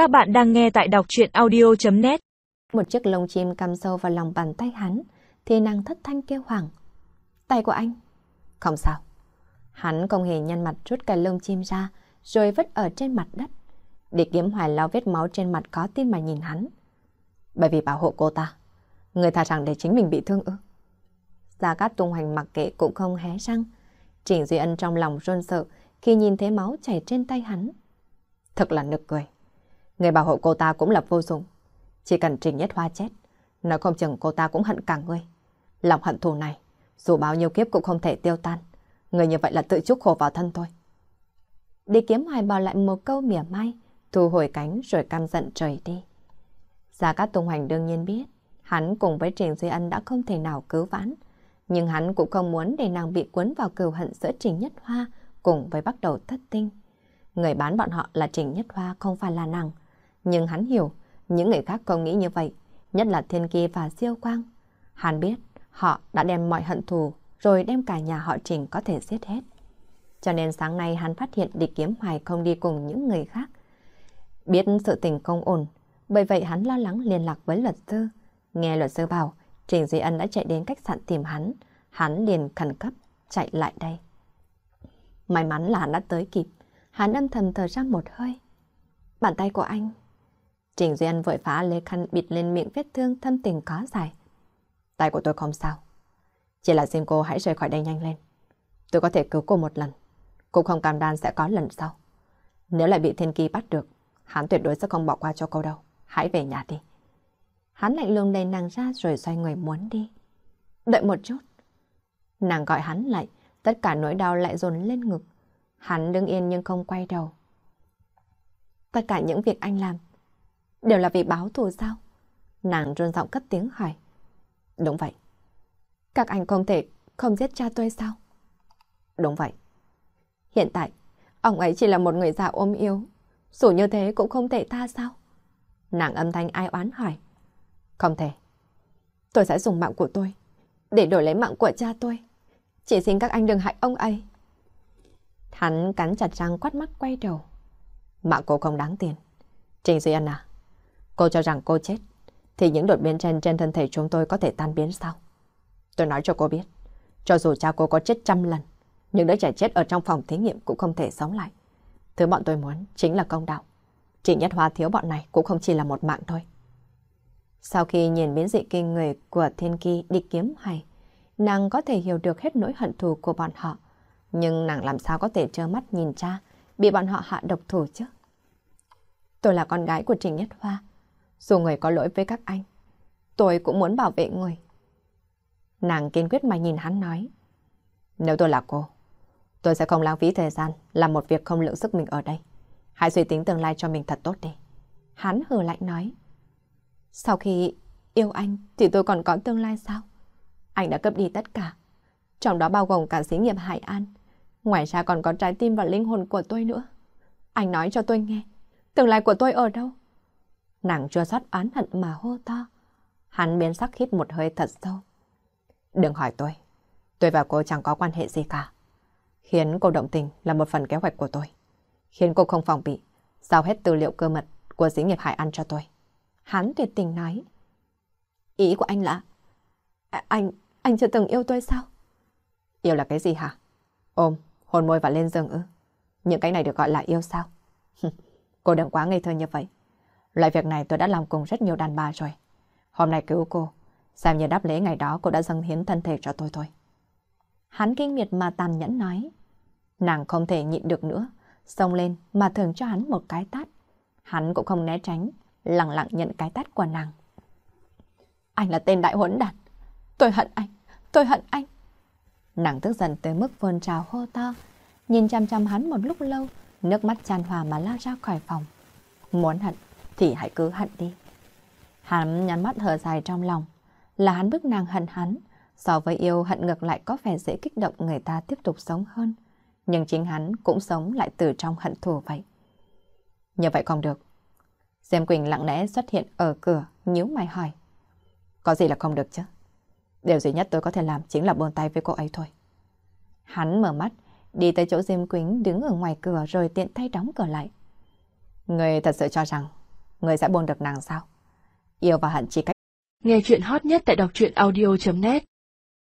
Các bạn đang nghe tại đọc chuyện audio.net Một chiếc lông chim cắm sâu vào lòng bàn tay hắn, thì nàng thất thanh kêu hoảng. Tay của anh. Không sao. Hắn không hề nhăn mặt rút cái lông chim ra, rồi vứt ở trên mặt đất. Để kiếm hoài lau vết máu trên mặt có tin mà nhìn hắn. Bởi vì bảo hộ cô ta, người thà rằng để chính mình bị thương ư. Gia Cát tung hoành mặc kệ cũng không hé răng. Trình Duy Ân trong lòng run sợ khi nhìn thấy máu chảy trên tay hắn. Thật là nực cười. Người bảo hộ cô ta cũng là vô dụng. Chỉ cần Trình Nhất Hoa chết, nói không chừng cô ta cũng hận cả ngươi. Lòng hận thù này, dù bao nhiêu kiếp cũng không thể tiêu tan. Người như vậy là tự chuốc khổ vào thân thôi. Đi kiếm hoài bảo lại một câu mỉa mai, thu hồi cánh rồi căm giận trời đi. Gia Cát Tùng Hoành đương nhiên biết, hắn cùng với Trình Duy Ân đã không thể nào cứu vãn. Nhưng hắn cũng không muốn để nàng bị cuốn vào cừu hận giữa Trình Nhất Hoa cùng với bắt đầu thất tinh. Người bán bọn họ là Trình Nhất Hoa không phải là nàng. Nhưng hắn hiểu, những người khác không nghĩ như vậy, nhất là Thiên Kỳ và Siêu Quang. Hắn biết, họ đã đem mọi hận thù, rồi đem cả nhà họ Trình có thể giết hết. Cho nên sáng nay hắn phát hiện địch kiếm hoài không đi cùng những người khác. Biết sự tình không ổn, bởi vậy hắn lo lắng liên lạc với luật sư. Nghe luật sư bảo, Trình Duy Ân đã chạy đến khách sạn tìm hắn, hắn liền khẩn cấp chạy lại đây. May mắn là hắn đã tới kịp, hắn âm thầm thở ra một hơi. Bàn tay của anh Trình Duyên vội phá Lê khăn bịt lên miệng vết thương thâm tình có dài. Tay của tôi không sao. Chỉ là xin cô hãy rời khỏi đây nhanh lên. Tôi có thể cứu cô một lần. Cũng không cam đoan sẽ có lần sau. Nếu lại bị thiên kỳ bắt được, hắn tuyệt đối sẽ không bỏ qua cho cô đâu. Hãy về nhà đi. Hắn lạnh lùng đẩy nàng ra rồi xoay người muốn đi. Đợi một chút. Nàng gọi hắn lại, tất cả nỗi đau lại dồn lên ngực. Hắn đứng yên nhưng không quay đầu. Tất cả những việc anh làm Đều là vì báo thù sao? Nàng run giọng cất tiếng hỏi. Đúng vậy. Các anh không thể không giết cha tôi sao? Đúng vậy. Hiện tại, ông ấy chỉ là một người già ôm yếu. Dù như thế cũng không thể tha sao? Nàng âm thanh ai oán hỏi. Không thể. Tôi sẽ dùng mạng của tôi để đổi lấy mạng của cha tôi. Chỉ xin các anh đừng hại ông ấy. Hắn cắn chặt răng quát mắt quay đầu. Mạng cô không đáng tiền. Trình Duy anh à, Cô cho rằng cô chết, thì những đột biến trên trên thân thể chúng tôi có thể tan biến sao? Tôi nói cho cô biết, cho dù cha cô có chết trăm lần, những đứa trẻ chết ở trong phòng thí nghiệm cũng không thể sống lại. Thứ bọn tôi muốn chính là công đạo. Chỉ nhất hóa thiếu bọn này cũng không chỉ là một mạng thôi. Sau khi nhìn biến dị kinh người của thiên kỳ đi kiếm hay, nàng có thể hiểu được hết nỗi hận thù của bọn họ. Nhưng nàng làm sao có thể trơ mắt nhìn cha bị bọn họ hạ độc thủ chứ? Tôi là con gái của Trình Nhất Hoa. Dù người có lỗi với các anh, tôi cũng muốn bảo vệ người. Nàng kiên quyết mà nhìn hắn nói. Nếu tôi là cô, tôi sẽ không lãng phí thời gian làm một việc không lượng sức mình ở đây. Hãy suy tính tương lai cho mình thật tốt đi. Hắn hừ lạnh nói. Sau khi yêu anh thì tôi còn có tương lai sao? Anh đã cấp đi tất cả. Trong đó bao gồm cả xí nghiệp Hải An. Ngoài ra còn có trái tim và linh hồn của tôi nữa. Anh nói cho tôi nghe. Tương lai của tôi ở đâu? Nàng chua xót oán hận mà hô to. Hắn biến sắc hít một hơi thật sâu. Đừng hỏi tôi. Tôi và cô chẳng có quan hệ gì cả. Khiến cô động tình là một phần kế hoạch của tôi. Khiến cô không phòng bị. Giao hết tư liệu cơ mật của dĩ nghiệp Hải An cho tôi. Hắn tuyệt tình nói. Ý của anh là... À, anh, anh chưa từng yêu tôi sao? Yêu là cái gì hả? Ôm, hôn môi và lên giường ư? Những cái này được gọi là yêu sao? cô đừng quá ngây thơ như vậy. Loại việc này tôi đã làm cùng rất nhiều đàn bà rồi. Hôm nay cứu cô, xem như đáp lễ ngày đó cô đã dâng hiến thân thể cho tôi thôi. Hắn kinh miệt mà tàn nhẫn nói. Nàng không thể nhịn được nữa, xông lên mà thường cho hắn một cái tát. Hắn cũng không né tránh, lặng lặng nhận cái tát của nàng. Anh là tên đại huấn đàn. Tôi hận anh, tôi hận anh. Nàng tức giận tới mức vươn trào hô to, nhìn chăm chăm hắn một lúc lâu, nước mắt tràn hòa mà lao ra khỏi phòng. Muốn hận, thì hãy cứ hận đi. Hắn nhắn mắt thở dài trong lòng, là hắn bức nàng hận hắn, so với yêu hận ngược lại có vẻ dễ kích động người ta tiếp tục sống hơn. Nhưng chính hắn cũng sống lại từ trong hận thù vậy. Như vậy không được. Diêm Quỳnh lặng lẽ xuất hiện ở cửa, nhíu mày hỏi. Có gì là không được chứ? Điều duy nhất tôi có thể làm chính là buông tay với cô ấy thôi. Hắn mở mắt, đi tới chỗ Diêm Quỳnh đứng ở ngoài cửa rồi tiện tay đóng cửa lại. Người thật sự cho rằng người sẽ buông được nàng sao? Yêu và hận chỉ cách. Nghe chuyện hot nhất tại đọc truyện audio.net